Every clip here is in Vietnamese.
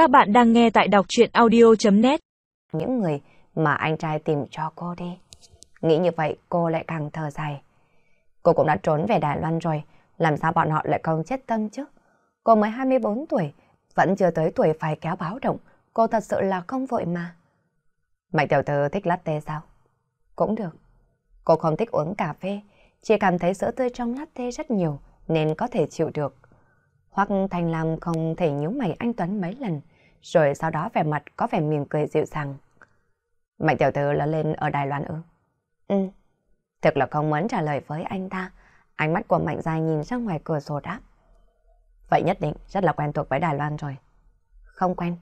Các bạn đang nghe tại đọc chuyện audio.net Những người mà anh trai tìm cho cô đi. Nghĩ như vậy cô lại càng thở dài. Cô cũng đã trốn về Đài Loan rồi, làm sao bọn họ lại không chết tâm chứ? Cô mới 24 tuổi, vẫn chưa tới tuổi phải kéo báo động, cô thật sự là không vội mà. Mạnh tiểu thư thích latte sao? Cũng được. Cô không thích uống cà phê, chỉ cảm thấy sữa tươi trong latte rất nhiều nên có thể chịu được. Hoặc Thành Lam không thể nhíu mày anh Tuấn mấy lần, rồi sau đó vẻ mặt có vẻ mỉm cười dịu dàng. Mạnh tiểu thư lớn lên ở Đài Loan ư? Ừ. Thực là không muốn trả lời với anh ta. Ánh mắt của Mạnh Giai nhìn ra ngoài cửa sổ đáp. Vậy nhất định rất là quen thuộc với Đài Loan rồi. Không quen.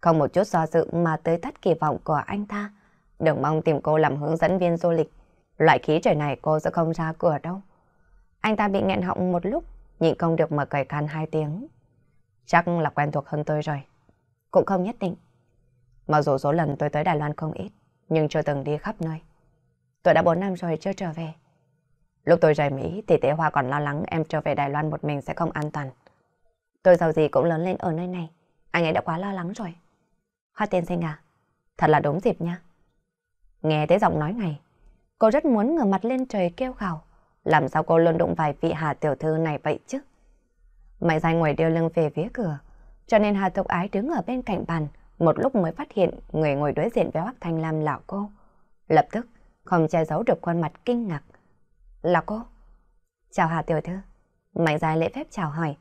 Không một chút do dự mà tới tắt kỳ vọng của anh ta. Đừng mong tìm cô làm hướng dẫn viên du lịch. Loại khí trời này cô sẽ không ra cửa đâu. Anh ta bị nghẹn họng một lúc, nhịn không được mở cởi can hai tiếng. Chắc là quen thuộc hơn tôi rồi. Cũng không nhất định. Mặc dù số lần tôi tới Đài Loan không ít, nhưng chưa từng đi khắp nơi. Tôi đã 4 năm rồi chưa trở về. Lúc tôi rời Mỹ thì Tế Hoa còn lo lắng em trở về Đài Loan một mình sẽ không an toàn. Tôi giàu gì cũng lớn lên ở nơi này. Anh ấy đã quá lo lắng rồi. Hoa tiên sinh à, thật là đúng dịp nha. Nghe thấy giọng nói này, cô rất muốn ngửa mặt lên trời kêu khảo. Làm sao cô luôn đụng vài vị Hà tiểu thư này vậy chứ? Mày dài ngồi đưa lưng về phía cửa, cho nên Hà Thục Ái đứng ở bên cạnh bàn, một lúc mới phát hiện người ngồi đối diện với Hoắc Thanh Lam là cô. Lập tức, không che giấu được khuôn mặt kinh ngạc. Là cô? Chào Hà tiểu thư. Mạnh dài lễ phép chào hỏi.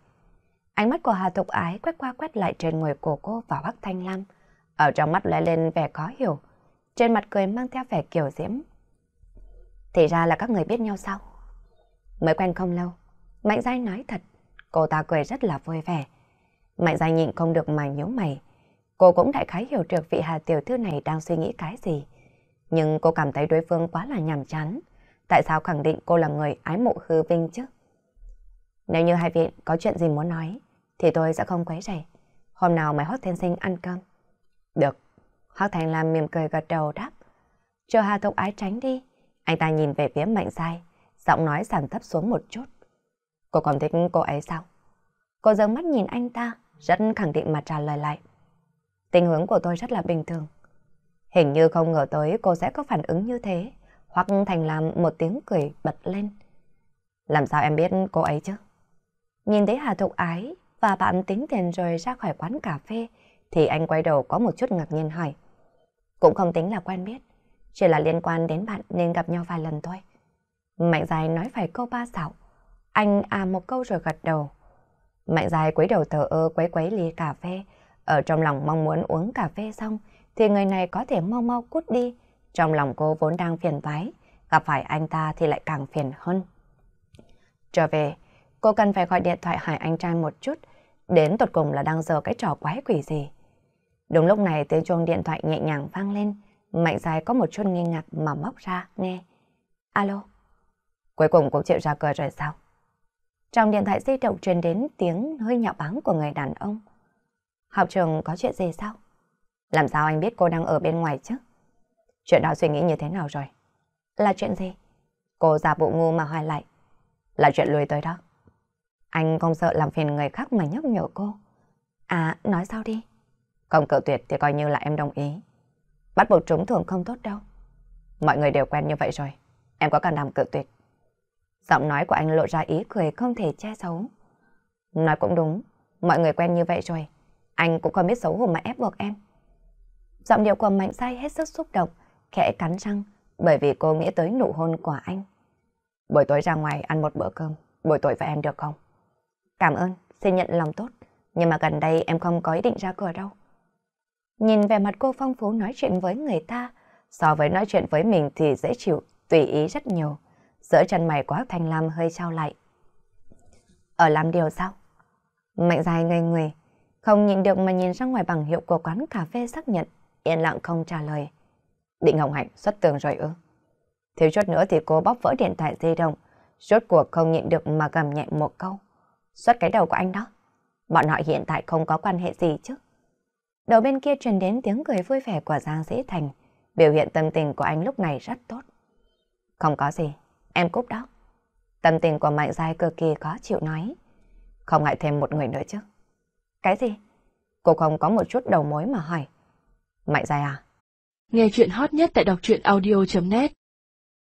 Ánh mắt của Hà Thục Ái quét qua quét lại trên người của cô và Hoắc Thanh Lam. Ở trong mắt lóe lên vẻ khó hiểu. Trên mặt cười mang theo vẻ kiểu diễm. Thì ra là các người biết nhau sao? Mới quen không lâu. Mạnh Giai nói thật. Cô ta cười rất là vui vẻ. Mạnh dài nhịn không được mà nhíu mày. Cô cũng đại khái hiểu được vị Hà tiểu thư này đang suy nghĩ cái gì. Nhưng cô cảm thấy đối phương quá là nhàm chán. Tại sao khẳng định cô là người ái mộ hư vinh chứ? Nếu như hai vị có chuyện gì muốn nói, thì tôi sẽ không quấy rầy. Hôm nào mày hót Thiên Sinh ăn cơm. Được. Hoác Thành Lam mỉm cười gật đầu đáp. Chờ Hà Thục Ái tránh đi. Anh ta nhìn về phía Mạnh Giai, giọng nói giảm thấp xuống một chút. Cô còn thích cô ấy sao? Cô dâng mắt nhìn anh ta, rất khẳng định mà trả lời lại. Tình huống của tôi rất là bình thường. Hình như không ngờ tới cô sẽ có phản ứng như thế, hoặc Thành làm một tiếng cười bật lên. Làm sao em biết cô ấy chứ? Nhìn thấy Hà Thục Ái và bạn tính tiền rồi ra khỏi quán cà phê, thì anh quay đầu có một chút ngạc nhiên hỏi. Cũng không tính là quen biết, chỉ là liên quan đến bạn nên gặp nhau vài lần thôi. Mạnh dài nói phải câu ba xạo. Anh à một câu rồi gật đầu. Mạnh dài quấy đầu thờ ơ quấy quấy ly cà phê. Ở trong lòng mong muốn uống cà phê xong thì người này có thể mau mau cút đi. Trong lòng cô vốn đang phiền toái, gặp phải anh ta thì lại càng phiền hơn. Trở về, cô cần phải gọi điện thoại hỏi anh trai một chút, đến tột cùng là đang giờ cái trò quái quỷ gì. Đúng lúc này tiếng chuông điện thoại nhẹ nhàng vang lên, Mạnh dài có một chút nghi ngạc mà móc ra, nghe. Alo? Cuối cùng cũng chịu ra cười rồi sao? Trong điện thoại di động truyền đến tiếng hơi nhạo báng của người đàn ông. Học trường có chuyện gì sao? Làm sao anh biết cô đang ở bên ngoài chứ? Chuyện đó suy nghĩ như thế nào rồi? Là chuyện gì? Cô giả bộ ngu mà hỏi lại. Là chuyện lùi tới đó. Anh không sợ làm phiền người khác mà nhắc nhở cô. À, nói sao đi? Không cự tuyệt thì coi như là em đồng ý. Bắt buộc trúng thưởng không tốt đâu. Mọi người đều quen như vậy rồi. Em có cần làm cự tuyệt. Giọng nói của anh lộ ra ý cười không thể che giấu. Nói cũng đúng, mọi người quen như vậy rồi. Anh cũng không biết xấu hổ mà ép buộc em. Giọng điệu của Mạnh Sai hết sức xúc động, khẽ cắn răng, bởi vì cô nghĩ tới nụ hôn của anh. Buổi tối ra ngoài ăn một bữa cơm, buổi tối với em được không? Cảm ơn, xin nhận lòng tốt, nhưng mà gần đây em không có ý định ra cửa đâu. Nhìn về mặt cô phong phú nói chuyện với người ta, so với nói chuyện với mình thì dễ chịu, tùy ý rất nhiều. Giữa chân mày của Hắc Thanh Lam hơi trao lại. Ở làm điều sao? Mạnh dài ngây người, không nhìn được mà nhìn ra ngoài bằng hiệu của quán cà phê xác nhận, yên lặng không trả lời. Định Hồng Hạnh xuất tường rồi ư? Thiếu chút nữa thì cô bóp vỡ điện thoại di động, rốt cuộc không nhịn được mà gầm nhẹ một câu. Xuất cái đầu của anh đó. Bọn họ hiện tại không có quan hệ gì chứ. Đầu bên kia truyền đến tiếng cười vui vẻ của Giang Dĩ Thành. Biểu hiện tâm tình của anh lúc này rất tốt. Không có gì, em cúp đó. Tâm tình của Mạnh Giai cực kỳ khó chịu nói. Không ngại thêm một người nữa chứ. Cái gì? Cô không có một chút đầu mối mà hỏi. Mạnh dài à? Nghe chuyện hot nhất tại đọc truyện audio.net